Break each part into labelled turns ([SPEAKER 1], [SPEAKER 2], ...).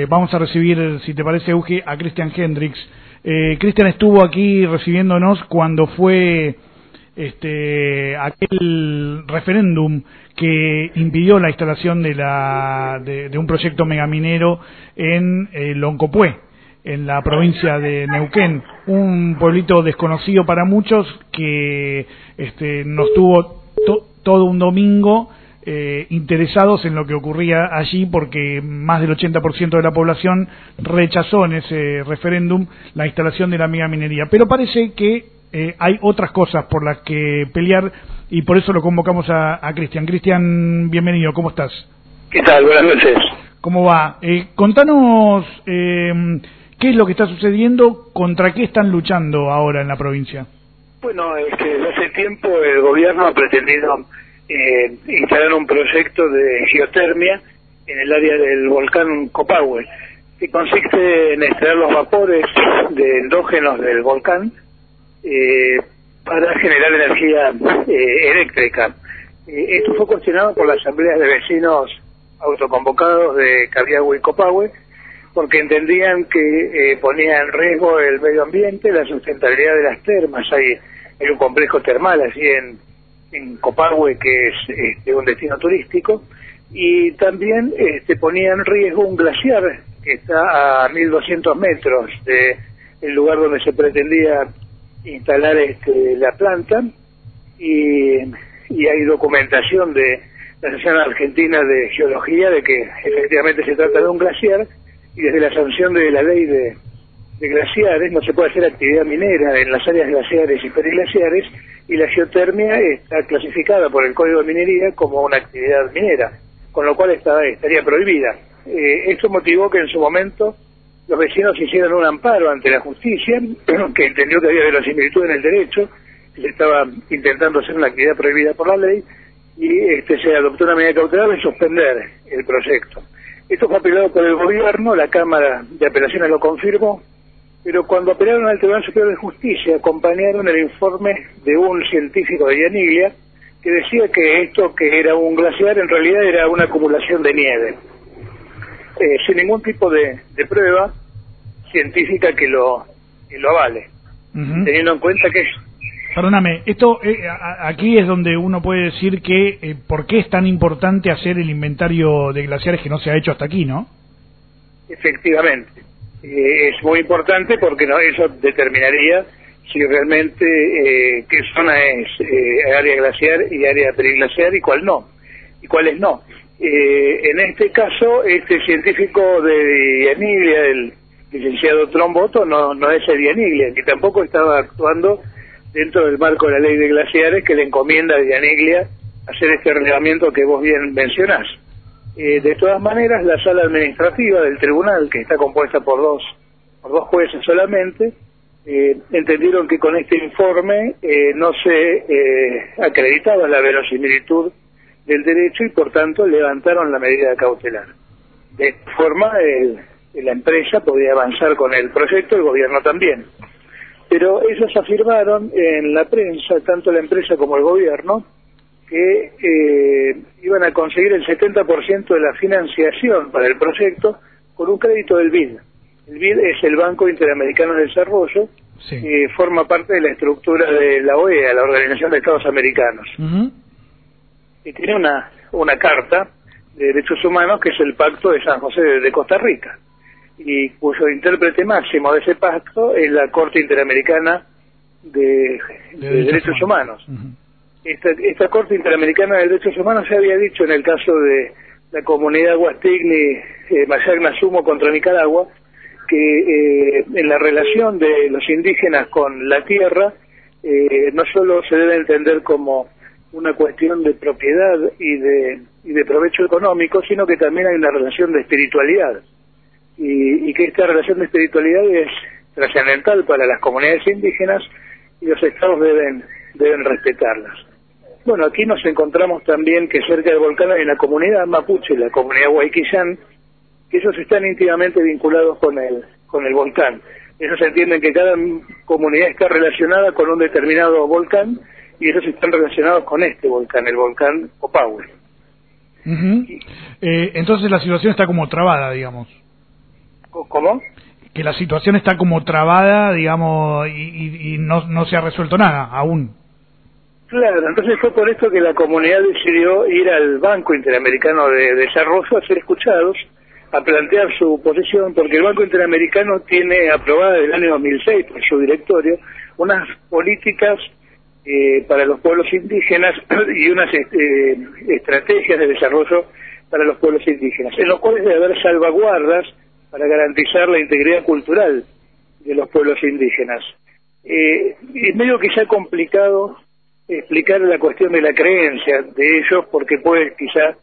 [SPEAKER 1] eh, vamos a recibir, si te parece, Euge, a Christian Hendricks. Eh, Christian estuvo aquí recibiéndonos cuando fue este aquel referéndum que impidió la instalación de, la, de, un proyecto megaminero en eh, Loncopué, en la provincia de Neuquén, un pueblito desconocido para muchos que este, nos tuvo todo un domingo eh, interesados en lo que ocurría allí porque más del 80% de la población rechazó en ese referéndum la instalación de la minería. Pero parece que eh, hay otras cosas por las que pelear y por eso lo convocamos a, Cristian. Cristian, bienvenido, ¿cómo estás?
[SPEAKER 2] ¿Qué tal? Buenas noches.
[SPEAKER 1] ¿Cómo va? Eh, contanos eh, qué es lo que está sucediendo, contra qué están luchando ahora en la provincia.
[SPEAKER 2] Bueno, es que desde hace tiempo el gobierno ha pretendido eh, instalar un proyecto de geotermia en el área del volcán Copahue, que consiste en extraer los vapores de endógenos del volcán eh, para generar energía eh, eléctrica. Eh, esto fue cuestionado por la asamblea de vecinos autoconvocados de Cabiagua y Copahue, porque entendían que ponía en riesgo el medio ambiente, la sustentabilidad de las termas. Hay, hay un complejo termal así en, en Copahue que es este, un destino turístico, y también este, ponía en riesgo un glaciar que está a 1200 metros del lugar donde se pretendía instalar este, la planta y, y hay documentación de la Asociación Argentina de Geología de que efectivamente se trata de un glaciar y desde la sanción de la ley de, de glaciares no se puede hacer actividad minera en las áreas glaciares y periglaciares y la geotermia está clasificada por el Código de Minería como una actividad minera, con lo cual está, estaría prohibida. Eh, esto motivó que en su momento los vecinos hicieron un amparo ante la justicia, que entendió que había verosimilitud en el derecho, que se estaba intentando hacer una actividad prohibida por la ley, y este, se adoptó una medida cautelar de suspender el proyecto. Esto fue apelado por el gobierno, la Cámara de Apelaciones lo confirmó, pero cuando apelaron al Tribunal Superior de Justicia acompañaron el informe de un científico de Yaniglia que decía que esto que era un glaciar en realidad era una acumulación de nieve. Eh, sin ningún tipo de, de prueba, científica que lo, que lo avale, teniendo en cuenta que...
[SPEAKER 1] Perdóname, esto eh, aquí es donde uno puede decir que eh, por qué es tan importante hacer el inventario de glaciares que no se ha hecho hasta aquí, ¿no?
[SPEAKER 2] Efectivamente, eh, es muy importante porque no eso determinaría si realmente qué zona es área glaciar y área periglaciar y cuál no, y cuáles no. en este caso, este científico de Emilia, el licenciado Tromboto no, es Dianiglia, que tampoco estaba actuando dentro del marco de la ley de glaciares que le encomienda a Dianiglia hacer este relevamiento que vos bien mencionás. Eh, de todas maneras, la sala administrativa del tribunal, que está compuesta por dos, por dos jueces solamente, eh, entendieron que con este informe eh, no se acreditaba la verosimilitud del derecho y por tanto levantaron la medida cautelar. De esta forma, el, la empresa podía avanzar con el proyecto, el gobierno también. Pero ellos afirmaron en la prensa, tanto la empresa como el gobierno, que eh, iban a conseguir el 70% de la financiación para el proyecto con un crédito del BID. El BID es el Banco Interamericano de Desarrollo, que forma parte de la estructura de la OEA, la Organización de Estados Americanos. Y tiene una, una carta de derechos humanos que es el Pacto de San José de Costa Rica y cuyo intérprete máximo de ese pacto es la Corte Interamericana de, Derechos Humanos. Esta, esta Corte Interamericana de Derechos Humanos se había dicho en el caso de la comunidad Huastigni eh, Mayagna Sumo contra Nicaragua que eh, en la relación de los indígenas con la tierra eh, no solo se debe entender como una cuestión de propiedad y de, y de provecho económico, sino que también hay una relación de espiritualidad y, que esta relación de espiritualidad es trascendental para las comunidades indígenas y los estados deben, deben respetarlas. Bueno, aquí nos encontramos también que cerca del volcán hay una comunidad mapuche, la comunidad Huayquillán, que ellos están íntimamente vinculados con el, con el volcán. Ellos entienden que cada comunidad está relacionada con un determinado volcán y ellos están relacionados con este volcán, el volcán Opahue.
[SPEAKER 1] Eh, entonces la situación está como trabada, digamos.
[SPEAKER 2] ¿Cómo?
[SPEAKER 1] Que la situación está como trabada, digamos, y, y, no, no se ha resuelto nada aún.
[SPEAKER 2] Claro, entonces fue por esto que la comunidad decidió ir al Banco Interamericano de Desarrollo a ser escuchados, a plantear su posición, porque el Banco Interamericano tiene aprobada desde el año 2006 por su directorio unas políticas eh, para los pueblos indígenas y unas este, estrategias de desarrollo para los pueblos indígenas, en los cuales debe haber salvaguardas para garantizar la integridad cultural de los pueblos indígenas. Eh, es medio que ha complicado explicar la cuestión de la creencia de ellos porque puede quizá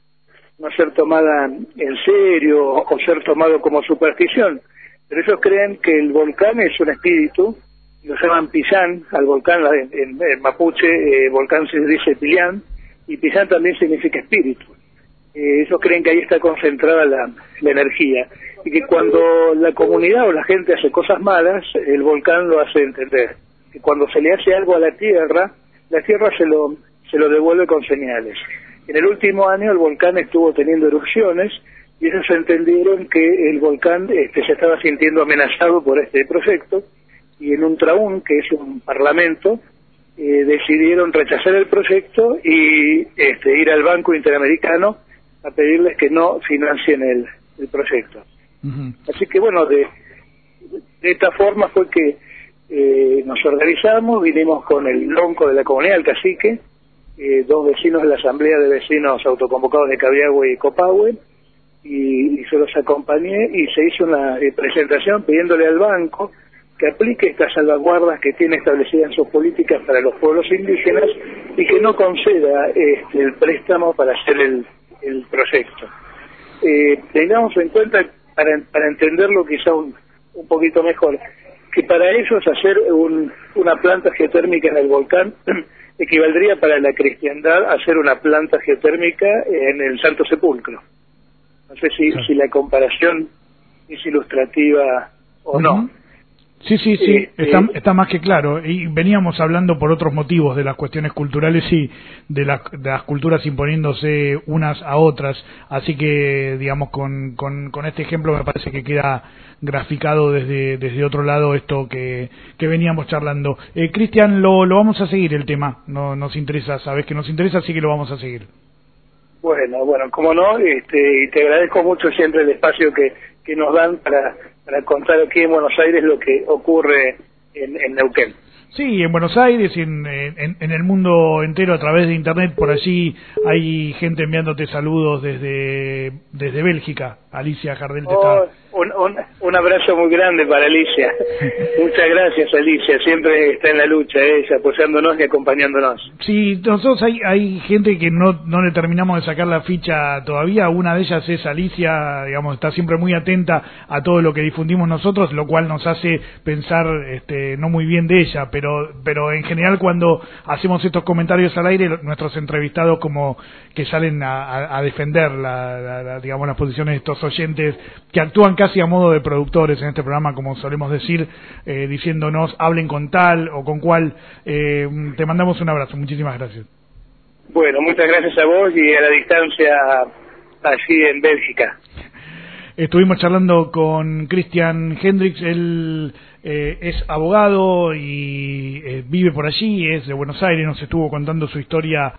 [SPEAKER 2] no ser tomada en serio o ser tomado como superstición, pero ellos creen que el volcán es un espíritu, lo llaman Pizán, al volcán en, mapuche, eh, volcán se dice Pilián, y Pizán también significa espíritu. Eh, ellos creen que ahí está concentrada la, la energía y que cuando la comunidad o la gente hace cosas malas, el volcán lo hace entender. Que cuando se le hace algo a la tierra, la tierra se lo, se lo devuelve con señales. En el último año el volcán estuvo teniendo erupciones y ellos entendieron que el volcán este, se estaba sintiendo amenazado por este proyecto y en un traún, que es un parlamento, eh, decidieron rechazar el proyecto y este, ir al Banco Interamericano a pedirles que no financien el, el proyecto. Así que bueno, de, de esta forma fue que eh, nos organizamos, vinimos con el lonco de la comunidad, el cacique, eh, dos vecinos de la Asamblea de Vecinos Autoconvocados de Cabiagüe y Copahue, y, se los acompañé y se hizo una eh, presentación pidiéndole al banco que aplique estas salvaguardas que tiene establecidas en sus políticas para los pueblos indígenas y que no conceda este, el préstamo para hacer el, el proyecto. Eh, tengamos en cuenta, para, para entenderlo quizá un, un poquito mejor, que para ellos hacer una planta geotérmica en el volcán equivaldría para la cristiandad hacer una planta geotérmica en el Santo Sepulcro. No sé si, si la comparación es ilustrativa o no.
[SPEAKER 1] Sí, sí, sí, eh, está, eh, está, más que claro. Y veníamos hablando por otros motivos de las cuestiones culturales y de, de las culturas imponiéndose unas a otras. Así que, digamos, con, con, con, este ejemplo me parece que queda graficado desde, desde otro lado esto que, que veníamos charlando. Eh, Cristian, lo, lo vamos a seguir el tema. No nos interesa, sabes que nos interesa, así que lo vamos a seguir.
[SPEAKER 2] Bueno, bueno, como no, este, y te agradezco mucho siempre el espacio que, que nos dan para para contar aquí en Buenos Aires lo que ocurre en, en Neuquén.
[SPEAKER 1] Sí, en Buenos Aires y en, en, el mundo entero a través de Internet. Por allí hay gente enviándote saludos desde, desde Bélgica. Alicia Jardel te
[SPEAKER 2] oh, un, un, abrazo muy grande para Alicia. Muchas gracias, Alicia. Siempre está en la lucha, ella, apoyándonos y acompañándonos.
[SPEAKER 1] Sí, nosotros hay, hay gente que no, no le terminamos de sacar la ficha todavía. Una de ellas es Alicia, digamos, está siempre muy atenta a todo lo que difundimos nosotros, lo cual nos hace pensar este, no muy bien de ella, pero, pero en general cuando hacemos estos comentarios al aire, nuestros entrevistados como que salen a, defender la, digamos, las posiciones de estos oyentes que actúan casi a modo de productores en este programa, como solemos decir, eh, diciéndonos hablen con tal o con cual. Eh, te mandamos un abrazo. Muchísimas gracias.
[SPEAKER 2] Bueno, muchas gracias a vos y a la distancia allí en Bélgica.
[SPEAKER 1] Estuvimos charlando con Christian Hendricks, él eh, es abogado y vive por allí, es de Buenos Aires, nos estuvo contando su historia